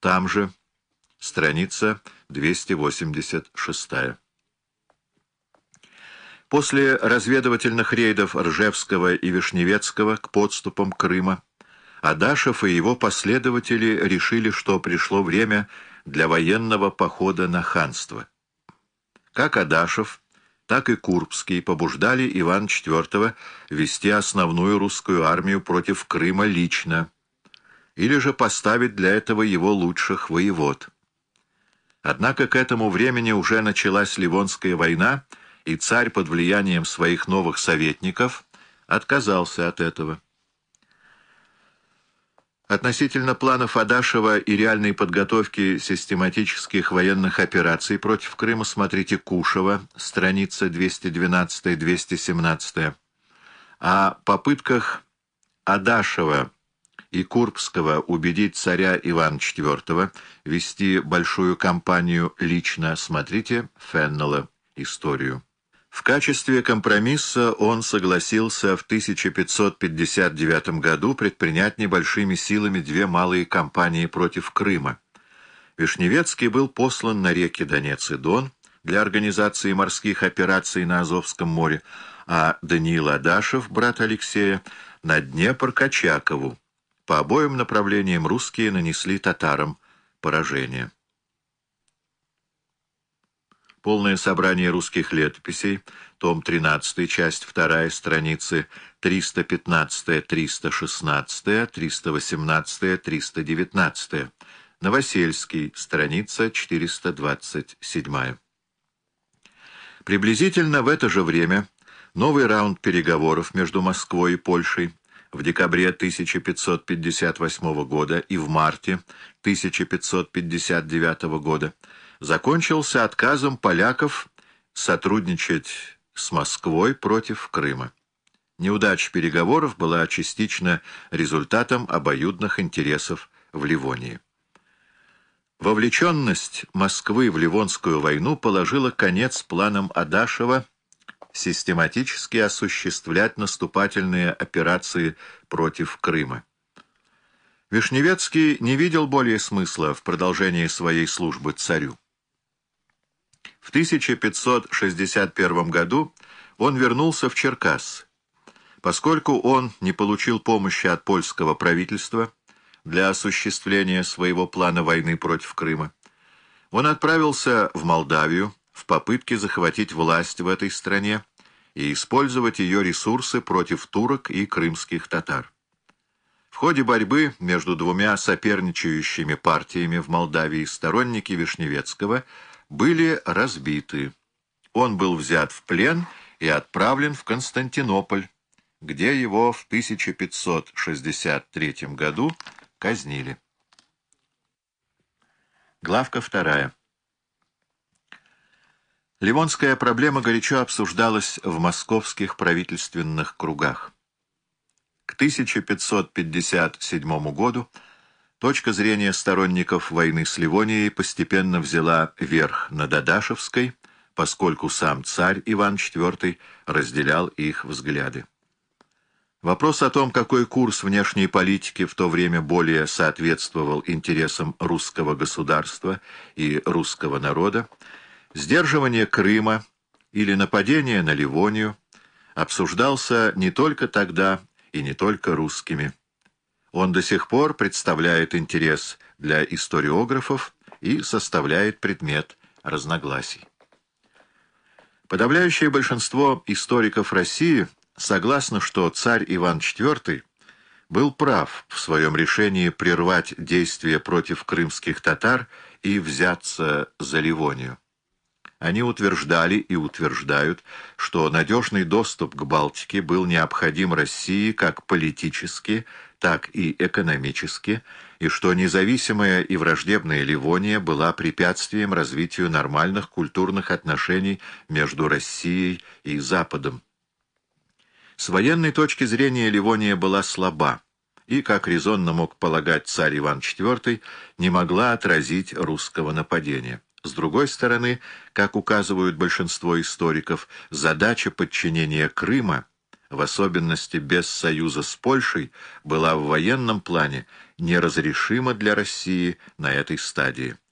Там же, страница 286. После разведывательных рейдов Ржевского и Вишневецкого к подступам Крыма Адашев и его последователи решили, что пришло время для военного похода на ханство. Как Адашев, так и Курбский побуждали Ивана IV вести основную русскую армию против Крыма лично, или же поставить для этого его лучших воевод. Однако к этому времени уже началась Ливонская война, и царь под влиянием своих новых советников отказался от этого. Относительно планов Адашева и реальной подготовки систематических военных операций против Крыма смотрите Кушева, страница 212-217. О попытках Адашева и Курбского убедить царя Ивана IV вести большую кампанию лично смотрите Феннелла «Историю». В качестве компромисса он согласился в 1559 году предпринять небольшими силами две малые кампании против Крыма. Вишневецкий был послан на реки Донец и Дон для организации морских операций на Азовском море, а Даниил Адашев, брат Алексея, на Днепр Качакову. По обоим направлениям русские нанесли татарам поражение. Полное собрание русских летописей, том 13, часть 2, страницы 315, 316, 318, 319. Новосельский, страница 427. Приблизительно в это же время новый раунд переговоров между Москвой и Польшей в декабре 1558 года и в марте 1559 года закончился отказом поляков сотрудничать с Москвой против Крыма. Неудача переговоров была частично результатом обоюдных интересов в Ливонии. Вовлеченность Москвы в Ливонскую войну положила конец планам Адашева систематически осуществлять наступательные операции против Крыма. Вишневецкий не видел более смысла в продолжении своей службы царю. В 1561 году он вернулся в Черкас. Поскольку он не получил помощи от польского правительства для осуществления своего плана войны против Крыма, он отправился в Молдавию в попытке захватить власть в этой стране и использовать ее ресурсы против турок и крымских татар. В ходе борьбы между двумя соперничающими партиями в Молдавии сторонники Вишневецкого – были разбиты. Он был взят в плен и отправлен в Константинополь, где его в 1563 году казнили. Главка вторая. Ливонская проблема горячо обсуждалась в московских правительственных кругах. К 1557 году Точка зрения сторонников войны с Ливонией постепенно взяла верх над Адашевской, поскольку сам царь Иван IV разделял их взгляды. Вопрос о том, какой курс внешней политики в то время более соответствовал интересам русского государства и русского народа, сдерживание Крыма или нападение на Ливонию, обсуждался не только тогда и не только русскими. Он до сих пор представляет интерес для историографов и составляет предмет разногласий. Подавляющее большинство историков России согласно, что царь Иван IV был прав в своем решении прервать действия против крымских татар и взяться за Ливонию. Они утверждали и утверждают, что надежный доступ к Балтике был необходим России как политически, так и экономически, и что независимая и враждебная Ливония была препятствием развитию нормальных культурных отношений между Россией и Западом. С военной точки зрения Ливония была слаба, и, как резонно мог полагать царь Иван IV, не могла отразить русского нападения. С другой стороны, как указывают большинство историков, задача подчинения Крыма в особенности без союза с Польшей, была в военном плане неразрешима для России на этой стадии.